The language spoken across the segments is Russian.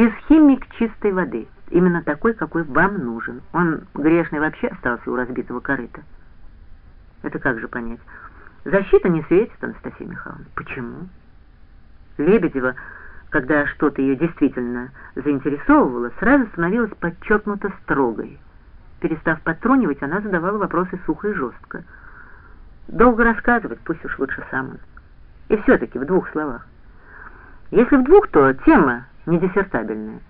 Физхимик чистой воды, именно такой, какой вам нужен. Он грешный вообще остался у разбитого корыта. Это как же понять? Защита не светит, Анастасия Михайловна. Почему? Лебедева, когда что-то ее действительно заинтересовывало, сразу становилась подчеркнуто строгой. Перестав подтрунивать, она задавала вопросы сухо и жестко. Долго рассказывать, пусть уж лучше сам он. И все-таки в двух словах. Если в двух, то тема не диссертабельная.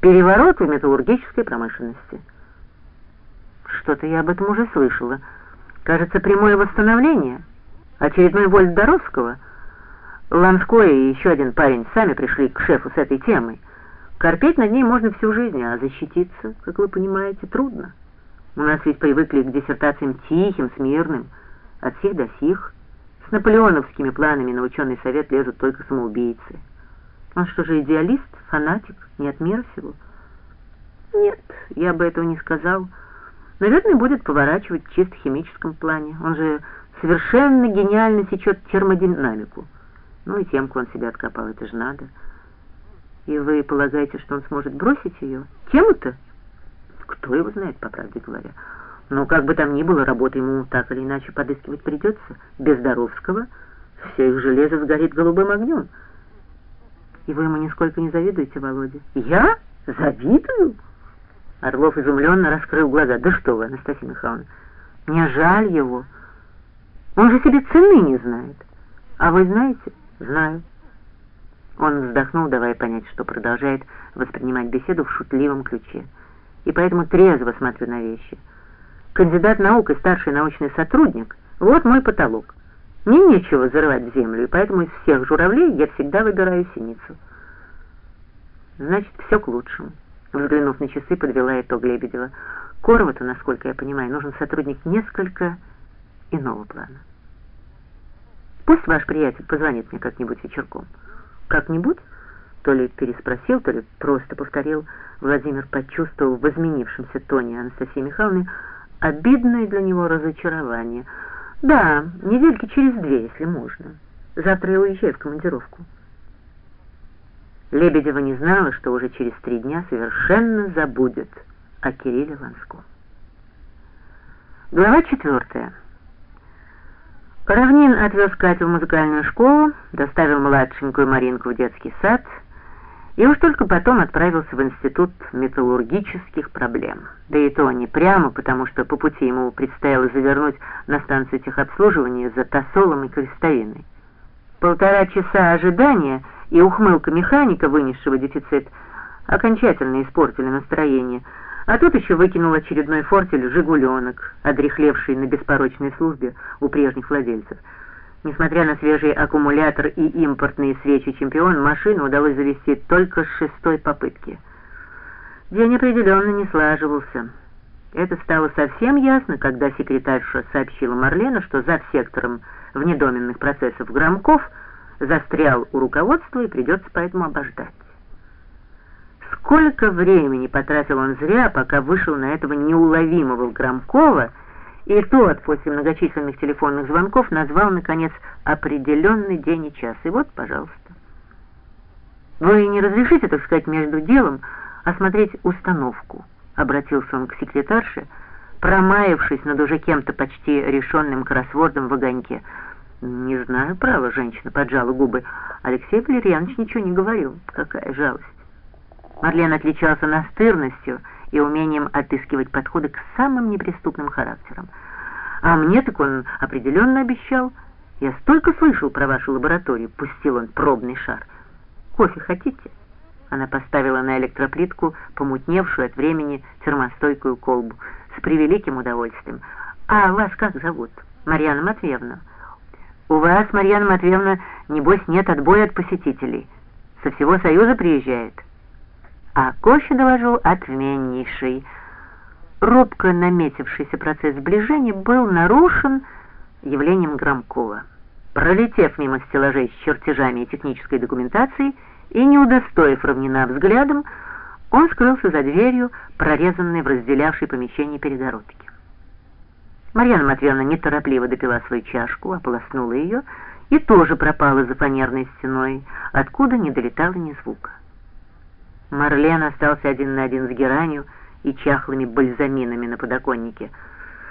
Переворот в металлургической промышленности. Что-то я об этом уже слышала. Кажется, прямое восстановление. Очередной вольт Доровского. Ланской и еще один парень сами пришли к шефу с этой темой. Корпеть над ней можно всю жизнь, а защититься, как вы понимаете, трудно. У нас ведь привыкли к диссертациям тихим, смирным, от сих до сих. С наполеоновскими планами на ученый совет лезут только самоубийцы. Он что же, идеалист, фанатик, не от мира всего? Нет, я бы этого не сказал. Наверное, будет поворачивать в чисто химическом плане. Он же совершенно гениально сечет термодинамику. Ну и темку он себе откопал, это же надо. И вы полагаете, что он сможет бросить ее? Тему-то? Кто его знает, по правде говоря. Но как бы там ни было, работы ему так или иначе подыскивать придется. Без Доровского все их железо сгорит голубым огнем. И вы ему нисколько не завидуете, Володя? Я? Завидую? Орлов изумленно раскрыл глаза. Да что вы, Анастасия Михайловна, мне жаль его. Он же себе цены не знает. А вы знаете? Знаю. Он вздохнул, давая понять, что продолжает воспринимать беседу в шутливом ключе. И поэтому трезво смотрю на вещи. Кандидат наук и старший научный сотрудник — вот мой потолок. Мне нечего зарывать землю, и поэтому из всех журавлей я всегда выбираю синицу. Значит, все к лучшему. Взглянув на часы, подвела итог Лебедева. Корову-то, насколько я понимаю, нужен сотрудник несколько иного плана. Пусть ваш приятель позвонит мне как-нибудь вечерком. Как-нибудь? То ли переспросил, то ли просто повторил. Владимир почувствовал в изменившемся тоне Анастасии Михайловны обидное для него разочарование. Да, недельки через две, если можно. Завтра я уезжаю в командировку. Лебедева не знала, что уже через три дня совершенно забудет о Кирилле Ланском. Глава четвертая. Равнин отвез Катю в музыкальную школу, доставил младшенькую Маринку в детский сад и уж только потом отправился в институт металлургических проблем. Да и то не прямо, потому что по пути ему предстояло завернуть на станцию техобслуживания за тосолом и крестовиной. Полтора часа ожидания и ухмылка механика, вынесшего дефицит, окончательно испортили настроение – а тут еще выкинул очередной фортель «Жигуленок», одрехлевший на беспорочной службе у прежних владельцев. Несмотря на свежий аккумулятор и импортные свечи «Чемпион», машину удалось завести только с шестой попытки. День определенно не слаживался. Это стало совсем ясно, когда секретарша сообщила Марлену, что за сектором внедоменных процессов Громков застрял у руководства и придется поэтому обождать. Сколько времени потратил он зря, пока вышел на этого неуловимого Громкова, и тот после многочисленных телефонных звонков назвал, наконец, определенный день и час. И вот, пожалуйста. «Вы не разрешите, так сказать, между делом осмотреть установку?» Обратился он к секретарше, промаявшись над уже кем-то почти решенным кроссвордом в огоньке. «Не знаю, право, женщина поджала губы. Алексей Валерьянович ничего не говорил. Какая жалость!» Марлен отличался настырностью и умением отыскивать подходы к самым неприступным характерам. А мне так он определенно обещал. Я столько слышал про вашу лабораторию, пустил он пробный шар. Кофе хотите? Она поставила на электроплитку помутневшую от времени термостойкую колбу с превеликим удовольствием. А вас как зовут? Марьяна Матвеевна. У вас, Марьяна Матвеевна, небось нет отбоя от посетителей. Со всего Союза приезжает а кофе, доложу, отменнейший. Робко наметившийся процесс сближения был нарушен явлением Громкова. Пролетев мимо стеллажей с чертежами и технической документацией и не удостоив равнина взглядом, он скрылся за дверью, прорезанной в разделявшей помещение перегородки. Марьяна Матвеевна неторопливо допила свою чашку, ополоснула ее и тоже пропала за фанерной стеной, откуда не долетало ни звука. Марлен остался один на один с геранью и чахлыми бальзаминами на подоконнике.